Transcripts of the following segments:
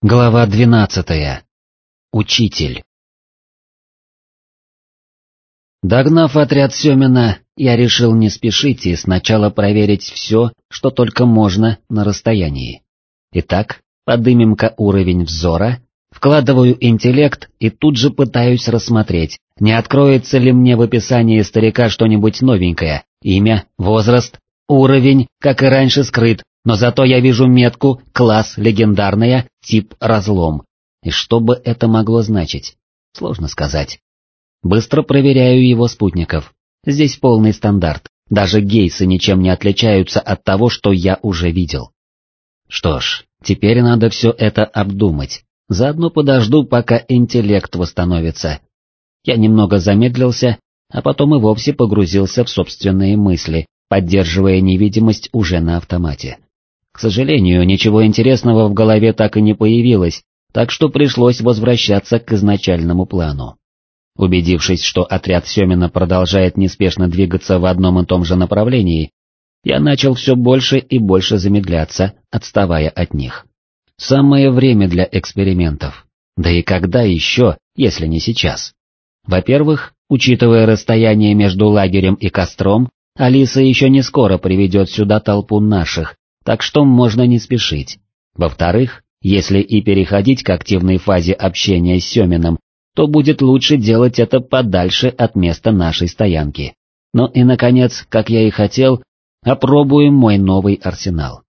Глава двенадцатая. Учитель. Догнав отряд Семина, я решил не спешить и сначала проверить все, что только можно на расстоянии. Итак, подымем-ка уровень взора, вкладываю интеллект и тут же пытаюсь рассмотреть, не откроется ли мне в описании старика что-нибудь новенькое, имя, возраст, уровень, как и раньше скрыт, но зато я вижу метку «класс легендарная», тип «разлом». И что бы это могло значить? Сложно сказать. Быстро проверяю его спутников. Здесь полный стандарт, даже гейсы ничем не отличаются от того, что я уже видел. Что ж, теперь надо все это обдумать, заодно подожду, пока интеллект восстановится. Я немного замедлился, а потом и вовсе погрузился в собственные мысли, поддерживая невидимость уже на автомате. К сожалению, ничего интересного в голове так и не появилось, так что пришлось возвращаться к изначальному плану. Убедившись, что отряд Семина продолжает неспешно двигаться в одном и том же направлении, я начал все больше и больше замедляться, отставая от них. Самое время для экспериментов. Да и когда еще, если не сейчас? Во-первых, учитывая расстояние между лагерем и костром, Алиса еще не скоро приведет сюда толпу наших, так что можно не спешить. Во-вторых, если и переходить к активной фазе общения с Семиным, то будет лучше делать это подальше от места нашей стоянки. Ну и, наконец, как я и хотел, опробуем мой новый арсенал.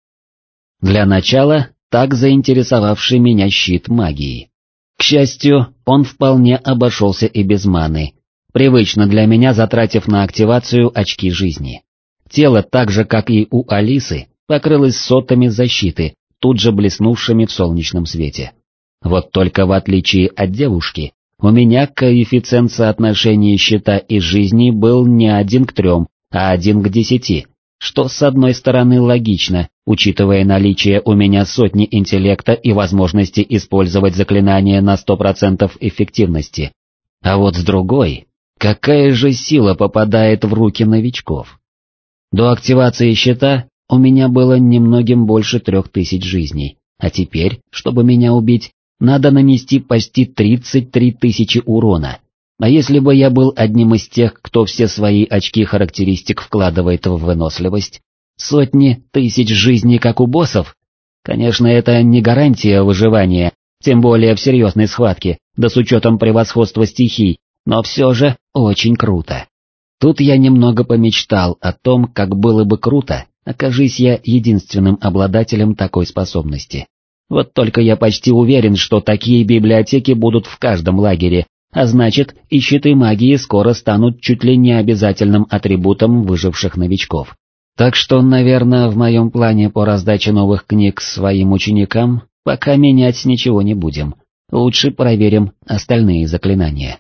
Для начала, так заинтересовавший меня щит магии. К счастью, он вполне обошелся и без маны, привычно для меня затратив на активацию очки жизни. Тело так же, как и у Алисы, покрылась сотами защиты, тут же блеснувшими в солнечном свете. Вот только в отличие от девушки, у меня коэффициент соотношения щита и жизни был не один к трем, а один к десяти, что с одной стороны логично, учитывая наличие у меня сотни интеллекта и возможности использовать заклинания на сто процентов эффективности. А вот с другой, какая же сила попадает в руки новичков? До активации щита у меня было немногим больше трех тысяч жизней, а теперь, чтобы меня убить, надо нанести почти 33 тысячи урона. А если бы я был одним из тех, кто все свои очки характеристик вкладывает в выносливость, сотни тысяч жизней как у боссов? Конечно, это не гарантия выживания, тем более в серьезной схватке, да с учетом превосходства стихий, но все же очень круто. Тут я немного помечтал о том, как было бы круто, окажись я единственным обладателем такой способности. Вот только я почти уверен, что такие библиотеки будут в каждом лагере, а значит, и щиты магии скоро станут чуть ли не обязательным атрибутом выживших новичков. Так что, наверное, в моем плане по раздаче новых книг своим ученикам пока менять ничего не будем, лучше проверим остальные заклинания.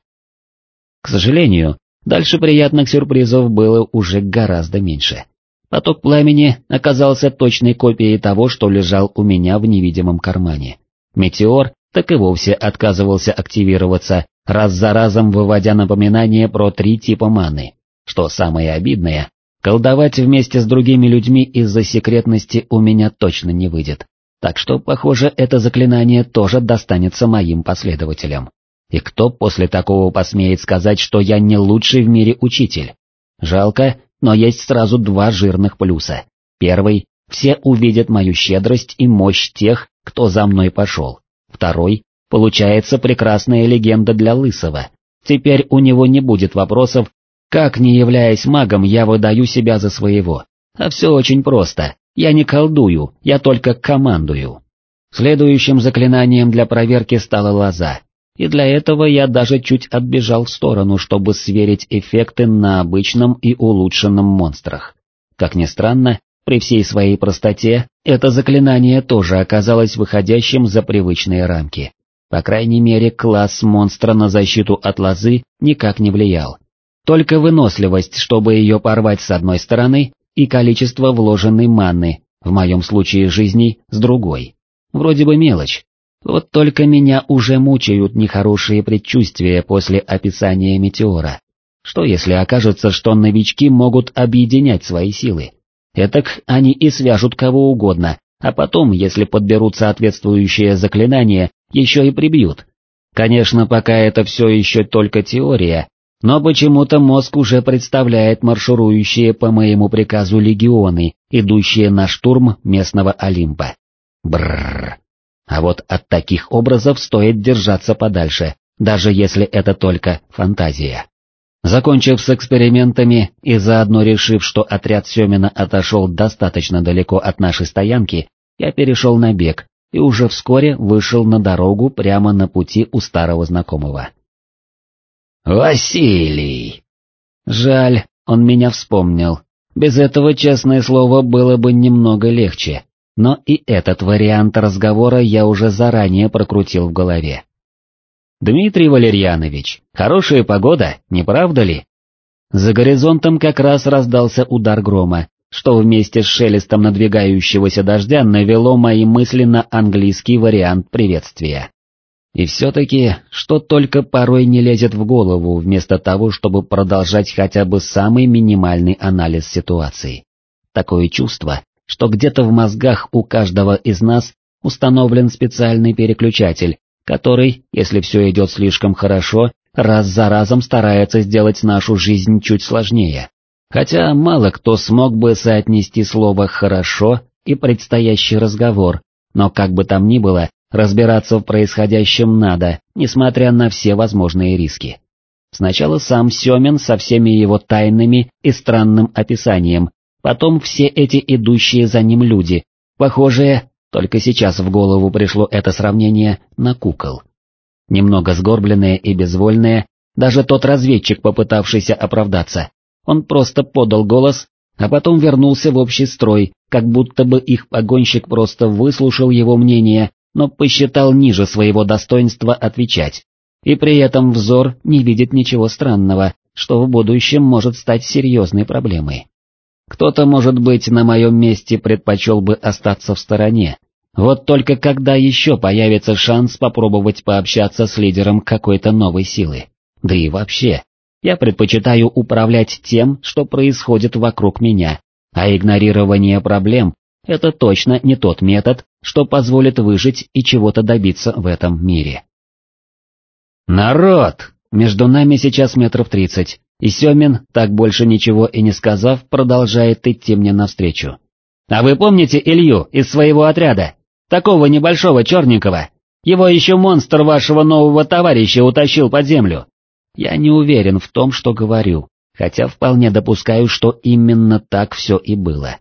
К сожалению, дальше приятных сюрпризов было уже гораздо меньше. Поток пламени оказался точной копией того, что лежал у меня в невидимом кармане. Метеор так и вовсе отказывался активироваться, раз за разом выводя напоминание про три типа маны. Что самое обидное, колдовать вместе с другими людьми из-за секретности у меня точно не выйдет. Так что, похоже, это заклинание тоже достанется моим последователям. И кто после такого посмеет сказать, что я не лучший в мире учитель? Жалко, но есть сразу два жирных плюса. Первый – все увидят мою щедрость и мощь тех, кто за мной пошел. Второй – получается прекрасная легенда для Лысого. Теперь у него не будет вопросов, как, не являясь магом, я выдаю себя за своего. А все очень просто, я не колдую, я только командую. Следующим заклинанием для проверки стала лоза, и для этого я даже чуть отбежал в сторону, чтобы сверить эффекты на обычном и улучшенном монстрах. Как ни странно, при всей своей простоте, это заклинание тоже оказалось выходящим за привычные рамки. По крайней мере, класс монстра на защиту от лозы никак не влиял. Только выносливость, чтобы ее порвать с одной стороны, и количество вложенной манны, в моем случае жизней, с другой. Вроде бы мелочь, вот только меня уже мучают нехорошие предчувствия после описания метеора. Что если окажется, что новички могут объединять свои силы? Этак они и свяжут кого угодно, а потом, если подберут соответствующее заклинание, еще и прибьют. Конечно, пока это все еще только теория, но почему-то мозг уже представляет марширующие по моему приказу легионы, идущие на штурм местного Олимпа. Бррр. А вот от таких образов стоит держаться подальше, даже если это только фантазия. Закончив с экспериментами и заодно решив, что отряд Семина отошел достаточно далеко от нашей стоянки, я перешел на бег и уже вскоре вышел на дорогу прямо на пути у старого знакомого. «Василий!» Жаль, он меня вспомнил. Без этого, честное слово, было бы немного легче, но и этот вариант разговора я уже заранее прокрутил в голове. «Дмитрий Валерьянович, хорошая погода, не правда ли?» За горизонтом как раз раздался удар грома, что вместе с шелестом надвигающегося дождя навело мои мысли на английский вариант приветствия. И все-таки, что только порой не лезет в голову вместо того, чтобы продолжать хотя бы самый минимальный анализ ситуации. Такое чувство, что где-то в мозгах у каждого из нас установлен специальный переключатель, который, если все идет слишком хорошо, раз за разом старается сделать нашу жизнь чуть сложнее. Хотя мало кто смог бы соотнести слово «хорошо» и предстоящий разговор, но как бы там ни было, разбираться в происходящем надо, несмотря на все возможные риски. Сначала сам Семин со всеми его тайнами и странным описанием, потом все эти идущие за ним люди, похожие только сейчас в голову пришло это сравнение на кукол. Немного сгорбленные и безвольные, даже тот разведчик, попытавшийся оправдаться. Он просто подал голос, а потом вернулся в общий строй, как будто бы их погонщик просто выслушал его мнение, но посчитал ниже своего достоинства отвечать. И при этом взор не видит ничего странного, что в будущем может стать серьезной проблемой. Кто-то, может быть, на моем месте предпочел бы остаться в стороне. Вот только когда еще появится шанс попробовать пообщаться с лидером какой-то новой силы? Да и вообще, я предпочитаю управлять тем, что происходит вокруг меня, а игнорирование проблем — это точно не тот метод, что позволит выжить и чего-то добиться в этом мире. «Народ!» Между нами сейчас метров тридцать, и Семин, так больше ничего и не сказав, продолжает идти мне навстречу. «А вы помните Илью из своего отряда? Такого небольшого черненького? Его еще монстр вашего нового товарища утащил под землю». Я не уверен в том, что говорю, хотя вполне допускаю, что именно так все и было.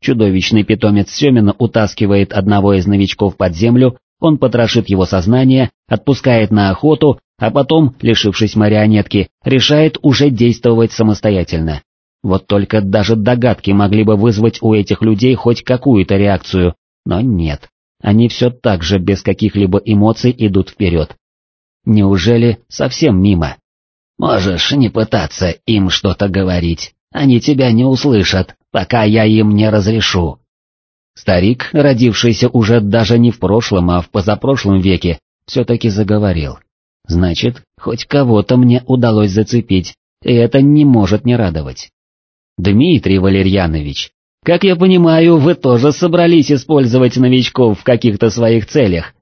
Чудовищный питомец Семина утаскивает одного из новичков под землю, он потрошит его сознание, отпускает на охоту, а потом, лишившись марионетки, решает уже действовать самостоятельно. Вот только даже догадки могли бы вызвать у этих людей хоть какую-то реакцию, но нет, они все так же без каких-либо эмоций идут вперед. Неужели совсем мимо? Можешь не пытаться им что-то говорить, они тебя не услышат, пока я им не разрешу. Старик, родившийся уже даже не в прошлом, а в позапрошлом веке, все-таки заговорил. Значит, хоть кого-то мне удалось зацепить, и это не может не радовать. Дмитрий Валерьянович, как я понимаю, вы тоже собрались использовать новичков в каких-то своих целях.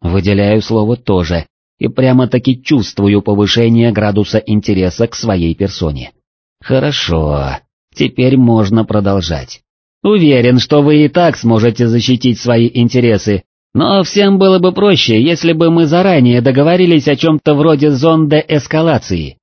Выделяю слово «тоже» и прямо-таки чувствую повышение градуса интереса к своей персоне. Хорошо, теперь можно продолжать. Уверен, что вы и так сможете защитить свои интересы, но всем было бы проще, если бы мы заранее договорились о чем-то вроде зон деэскалации.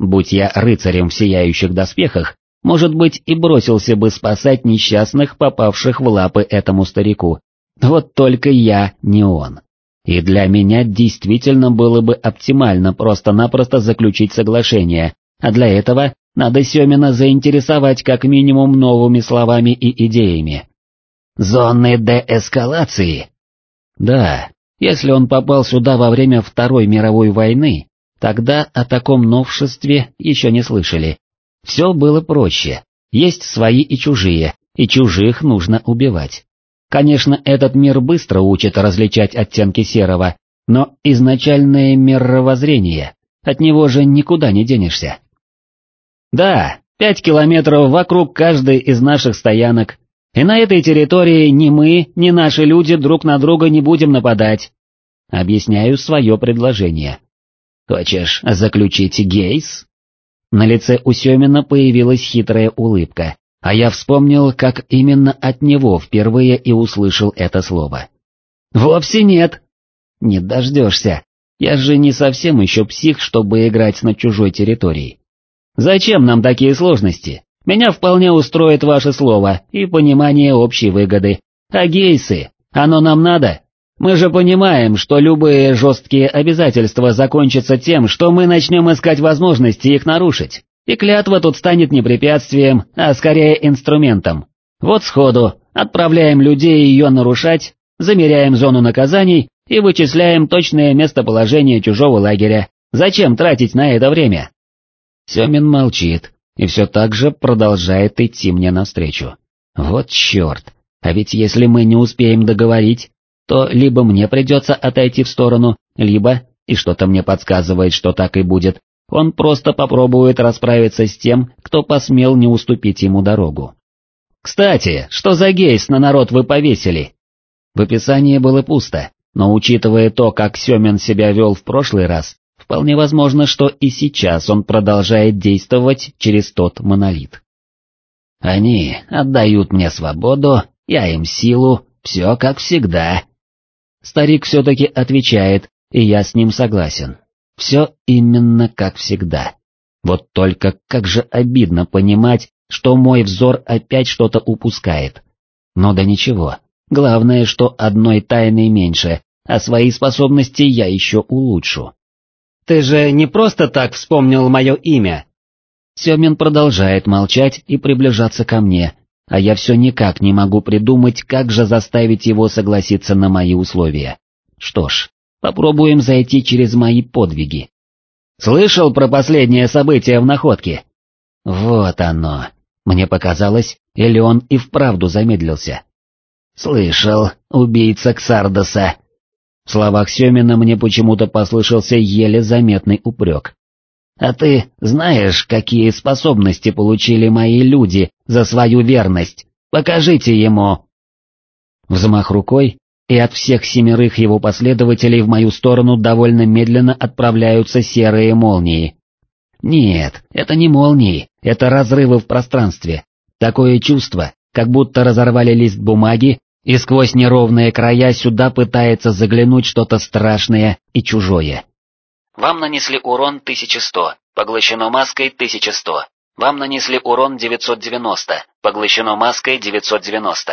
Будь я рыцарем в сияющих доспехах, может быть и бросился бы спасать несчастных, попавших в лапы этому старику. Вот только я не он. И для меня действительно было бы оптимально просто-напросто заключить соглашение, а для этого надо Семина заинтересовать как минимум новыми словами и идеями. «Зоны деэскалации», да, если он попал сюда во время Второй мировой войны, тогда о таком новшестве еще не слышали. Все было проще, есть свои и чужие, и чужих нужно убивать. Конечно, этот мир быстро учит различать оттенки серого, но изначальное мировоззрение, от него же никуда не денешься. Да, пять километров вокруг каждой из наших стоянок, И на этой территории ни мы, ни наши люди друг на друга не будем нападать. Объясняю свое предложение. Хочешь заключить гейс? На лице у Семина появилась хитрая улыбка, а я вспомнил, как именно от него впервые и услышал это слово. «Вовсе нет!» «Не дождешься, я же не совсем еще псих, чтобы играть на чужой территории. Зачем нам такие сложности? Меня вполне устроит ваше слово и понимание общей выгоды. А гейсы, оно нам надо?» Мы же понимаем, что любые жесткие обязательства закончатся тем, что мы начнем искать возможности их нарушить, и клятва тут станет не препятствием, а скорее инструментом. Вот сходу, отправляем людей ее нарушать, замеряем зону наказаний и вычисляем точное местоположение чужого лагеря. Зачем тратить на это время? Семин молчит и все так же продолжает идти мне навстречу. Вот черт, а ведь если мы не успеем договорить, то либо мне придется отойти в сторону, либо, и что-то мне подсказывает, что так и будет, он просто попробует расправиться с тем, кто посмел не уступить ему дорогу. «Кстати, что за гейс на народ вы повесили?» В описании было пусто, но учитывая то, как Семен себя вел в прошлый раз, вполне возможно, что и сейчас он продолжает действовать через тот монолит. «Они отдают мне свободу, я им силу, все как всегда», Старик все-таки отвечает, и я с ним согласен. Все именно как всегда. Вот только как же обидно понимать, что мой взор опять что-то упускает. Но да ничего, главное, что одной тайны меньше, а свои способности я еще улучшу. «Ты же не просто так вспомнил мое имя?» Семин продолжает молчать и приближаться ко мне, а я все никак не могу придумать, как же заставить его согласиться на мои условия. Что ж, попробуем зайти через мои подвиги. Слышал про последнее событие в находке? Вот оно. Мне показалось, или он и вправду замедлился. Слышал, убийца Ксардоса. В словах Семина мне почему-то послышался еле заметный упрек. А ты знаешь, какие способности получили мои люди за свою верность? Покажите ему!» Взмах рукой, и от всех семерых его последователей в мою сторону довольно медленно отправляются серые молнии. Нет, это не молнии, это разрывы в пространстве. Такое чувство, как будто разорвали лист бумаги, и сквозь неровные края сюда пытается заглянуть что-то страшное и чужое. Вам нанесли урон 1100, поглощено маской 1100. Вам нанесли урон 990, поглощено маской 990.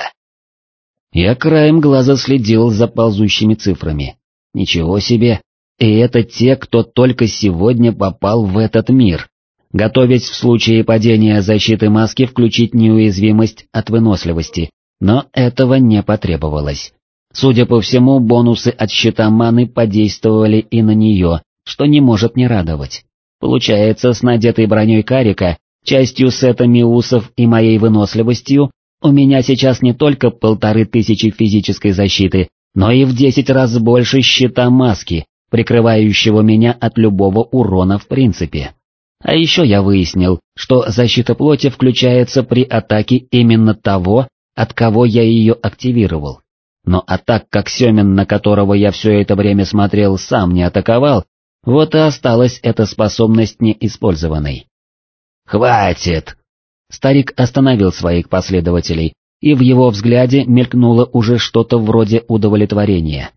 Я краем глаза следил за ползущими цифрами. Ничего себе, и это те, кто только сегодня попал в этот мир. Готовясь в случае падения защиты маски включить неуязвимость от выносливости, но этого не потребовалось. Судя по всему, бонусы от щита маны подействовали и на нее, что не может не радовать. Получается, с надетой броней карика, частью сета миусов и моей выносливостью, у меня сейчас не только полторы тысячи физической защиты, но и в десять раз больше щита маски, прикрывающего меня от любого урона в принципе. А еще я выяснил, что защита плоти включается при атаке именно того, от кого я ее активировал. Но а так как Семен, на которого я все это время смотрел, сам не атаковал, вот и осталась эта способность неиспользованной. «Хватит!» Старик остановил своих последователей, и в его взгляде мелькнуло уже что-то вроде удовлетворения.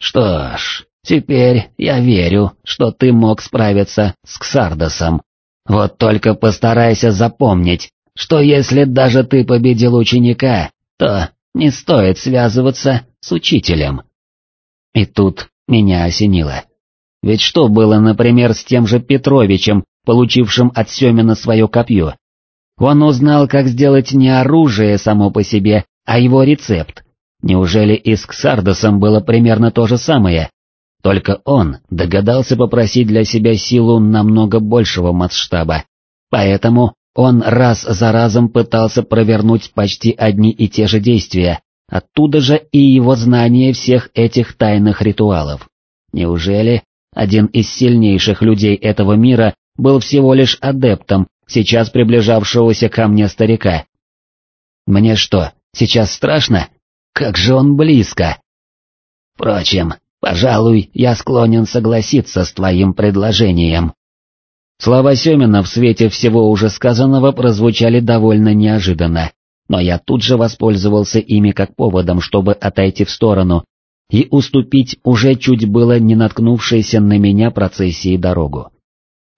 «Что ж, теперь я верю, что ты мог справиться с Ксардосом. Вот только постарайся запомнить, что если даже ты победил ученика, то не стоит связываться с учителем». И тут меня осенило. Ведь что было, например, с тем же Петровичем, получившим от Семина свое копье? Он узнал, как сделать не оружие само по себе, а его рецепт. Неужели и с Ксардосом было примерно то же самое? Только он догадался попросить для себя силу намного большего масштаба. Поэтому он раз за разом пытался провернуть почти одни и те же действия, оттуда же и его знание всех этих тайных ритуалов. Неужели один из сильнейших людей этого мира был всего лишь адептом, сейчас приближавшегося ко мне старика. Мне что, Сейчас страшно? Как же он близко! Впрочем, пожалуй, я склонен согласиться с твоим предложением. Слова Семина в свете всего уже сказанного прозвучали довольно неожиданно, но я тут же воспользовался ими как поводом, чтобы отойти в сторону и уступить уже чуть было не наткнувшейся на меня процессии дорогу.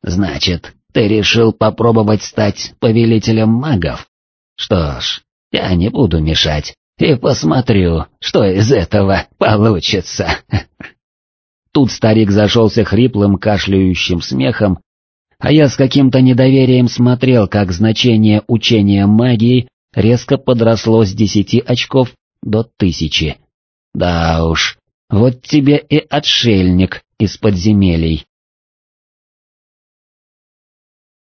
«Значит, ты решил попробовать стать повелителем магов? Что ж, я не буду мешать и посмотрю, что из этого получится». Тут старик зашелся хриплым кашляющим смехом, а я с каким-то недоверием смотрел, как значение учения магии резко подросло с десяти очков до тысячи. Да уж, вот тебе и отшельник из подземелий.